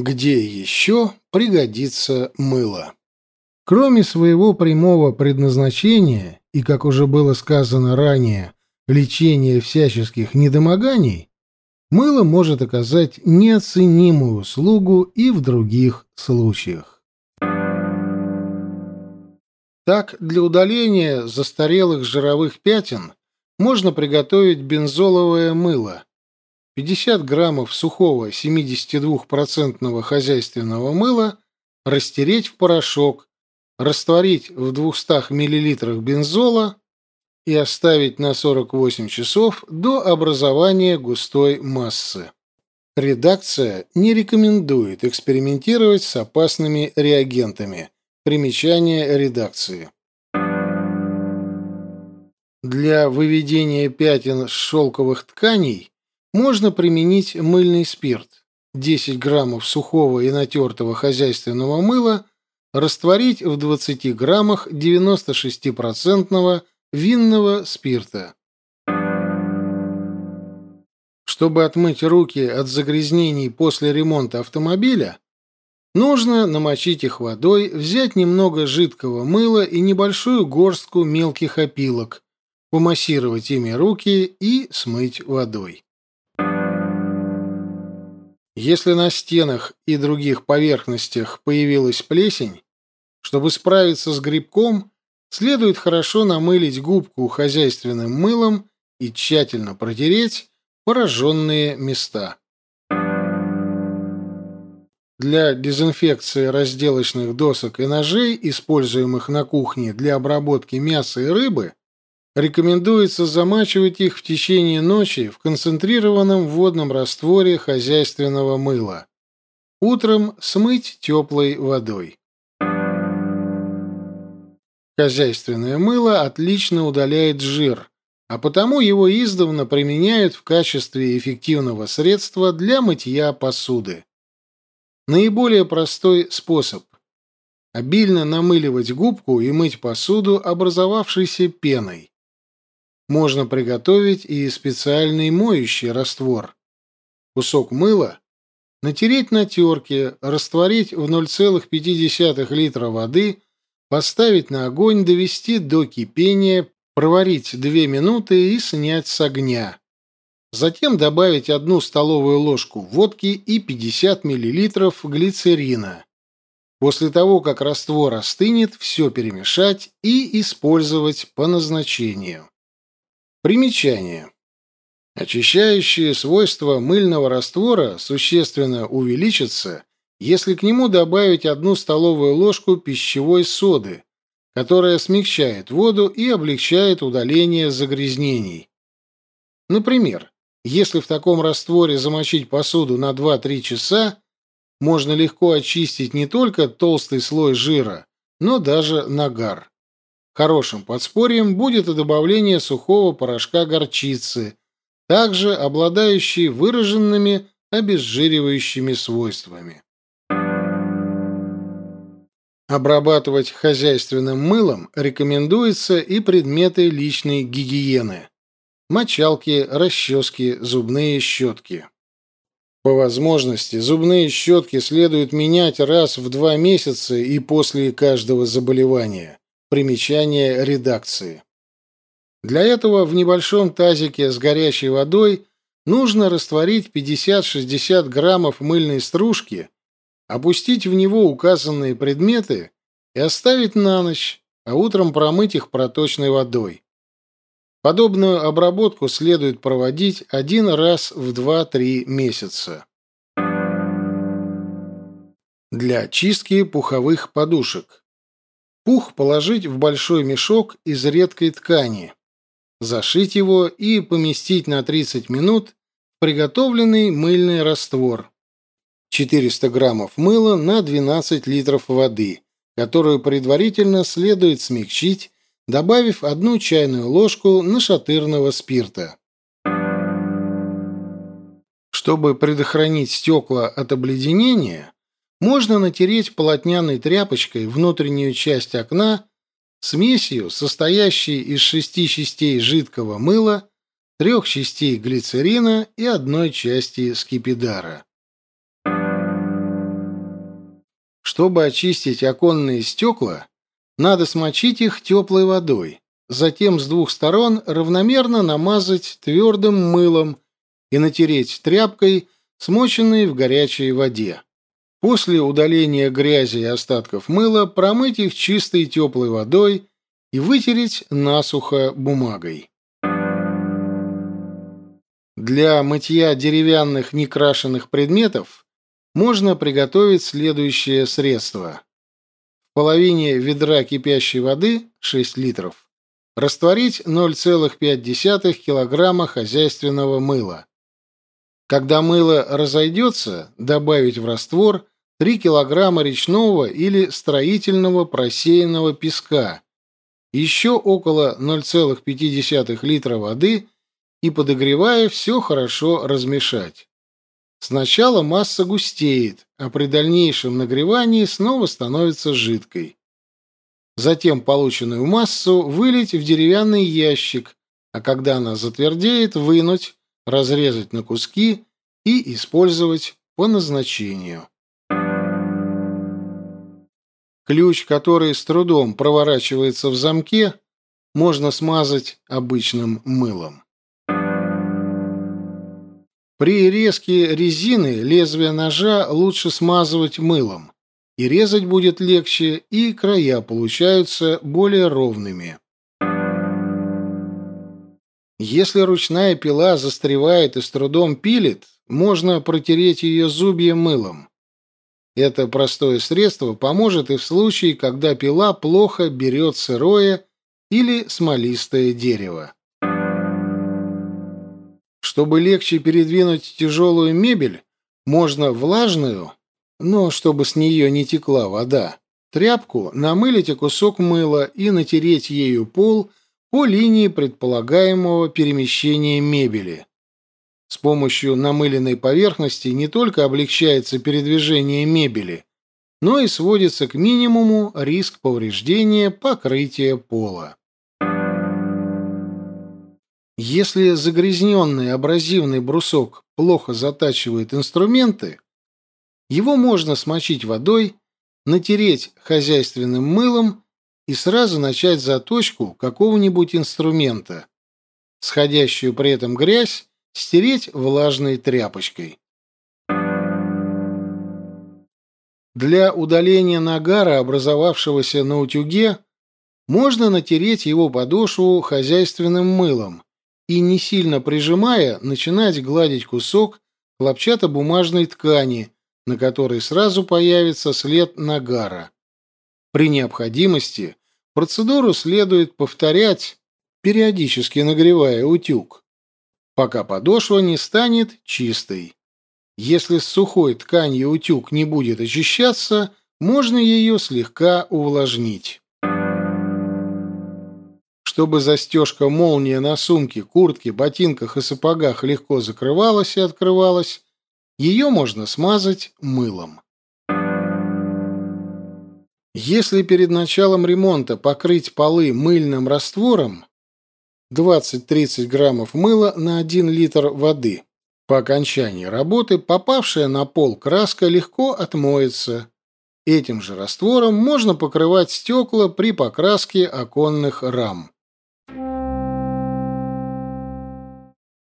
Где еще пригодится мыло? Кроме своего прямого предназначения и, как уже было сказано ранее, лечения всяческих недомоганий, мыло может оказать неоценимую услугу и в других случаях. Так, для удаления застарелых жировых пятен можно приготовить бензоловое мыло. 50 граммов сухого 72% хозяйственного мыла растереть в порошок, растворить в 200 мл бензола и оставить на 48 часов до образования густой массы. Редакция не рекомендует экспериментировать с опасными реагентами. Примечание редакции. Для выведения пятен с шелковых тканей можно применить мыльный спирт. 10 граммов сухого и натертого хозяйственного мыла растворить в 20 граммах 96% винного спирта. Чтобы отмыть руки от загрязнений после ремонта автомобиля, нужно намочить их водой, взять немного жидкого мыла и небольшую горстку мелких опилок, помассировать ими руки и смыть водой. Если на стенах и других поверхностях появилась плесень, чтобы справиться с грибком, следует хорошо намылить губку хозяйственным мылом и тщательно протереть пораженные места. Для дезинфекции разделочных досок и ножей, используемых на кухне для обработки мяса и рыбы, Рекомендуется замачивать их в течение ночи в концентрированном водном растворе хозяйственного мыла. Утром смыть теплой водой. Хозяйственное мыло отлично удаляет жир, а потому его издавна применяют в качестве эффективного средства для мытья посуды. Наиболее простой способ – обильно намыливать губку и мыть посуду образовавшейся пеной. Можно приготовить и специальный моющий раствор. Кусок мыла натереть на терке, растворить в 0,5 литра воды, поставить на огонь, довести до кипения, проварить 2 минуты и снять с огня. Затем добавить одну столовую ложку водки и 50 мл глицерина. После того, как раствор остынет, все перемешать и использовать по назначению. Примечание. Очищающие свойства мыльного раствора существенно увеличатся, если к нему добавить одну столовую ложку пищевой соды, которая смягчает воду и облегчает удаление загрязнений. Например, если в таком растворе замочить посуду на 2-3 часа, можно легко очистить не только толстый слой жира, но даже нагар. Хорошим подспорьем будет и добавление сухого порошка горчицы, также обладающий выраженными обезжиривающими свойствами. Обрабатывать хозяйственным мылом рекомендуется и предметы личной гигиены. Мочалки, расчески, зубные щетки. По возможности, зубные щетки следует менять раз в два месяца и после каждого заболевания. Примечание редакции. Для этого в небольшом тазике с горячей водой нужно растворить 50-60 граммов мыльной стружки, опустить в него указанные предметы и оставить на ночь, а утром промыть их проточной водой. Подобную обработку следует проводить один раз в 2-3 месяца. Для очистки пуховых подушек. Пух положить в большой мешок из редкой ткани, зашить его и поместить на 30 минут в приготовленный мыльный раствор. 400 граммов мыла на 12 литров воды, которую предварительно следует смягчить, добавив одну чайную ложку нашатырного спирта. Чтобы предохранить стекла от обледенения, можно натереть полотняной тряпочкой внутреннюю часть окна смесью, состоящей из шести частей жидкого мыла, трех частей глицерина и одной части скипидара. Чтобы очистить оконные стекла, надо смочить их теплой водой, затем с двух сторон равномерно намазать твердым мылом и натереть тряпкой, смоченной в горячей воде. После удаления грязи и остатков мыла промыть их чистой теплой водой и вытереть насухо бумагой. Для мытья деревянных некрашенных предметов можно приготовить следующее средство. В половине ведра кипящей воды 6 литров растворить 0,5 килограмма хозяйственного мыла. Когда мыло разойдется, добавить в раствор 3 килограмма речного или строительного просеянного песка, еще около 0,5 литра воды и, подогревая, все хорошо размешать. Сначала масса густеет, а при дальнейшем нагревании снова становится жидкой. Затем полученную массу вылить в деревянный ящик, а когда она затвердеет, вынуть, разрезать на куски и использовать по назначению. Ключ, который с трудом проворачивается в замке, можно смазать обычным мылом. При резке резины лезвие ножа лучше смазывать мылом, и резать будет легче, и края получаются более ровными. Если ручная пила застревает и с трудом пилит, можно протереть ее зубья мылом. Это простое средство поможет и в случае, когда пила плохо берет сырое или смолистое дерево. Чтобы легче передвинуть тяжелую мебель, можно влажную, но чтобы с нее не текла вода, тряпку намылить кусок мыла и натереть ею пол по линии предполагаемого перемещения мебели. С помощью намыленной поверхности не только облегчается передвижение мебели, но и сводится к минимуму риск повреждения покрытия пола. Если загрязненный абразивный брусок плохо затачивает инструменты, его можно смочить водой, натереть хозяйственным мылом и сразу начать заточку какого-нибудь инструмента. Сходящую при этом грязь стереть влажной тряпочкой. Для удаления нагара, образовавшегося на утюге, можно натереть его подошву хозяйственным мылом и, не сильно прижимая, начинать гладить кусок хлопчатобумажной ткани, на которой сразу появится след нагара. При необходимости процедуру следует повторять, периодически нагревая утюг, пока подошва не станет чистой. Если с сухой тканью утюг не будет очищаться, можно ее слегка увлажнить. Чтобы застежка молния на сумке, куртке, ботинках и сапогах легко закрывалась и открывалась, ее можно смазать мылом. Если перед началом ремонта покрыть полы мыльным раствором 20-30 граммов мыла на 1 литр воды, по окончании работы попавшая на пол краска легко отмоется. Этим же раствором можно покрывать стекла при покраске оконных рам.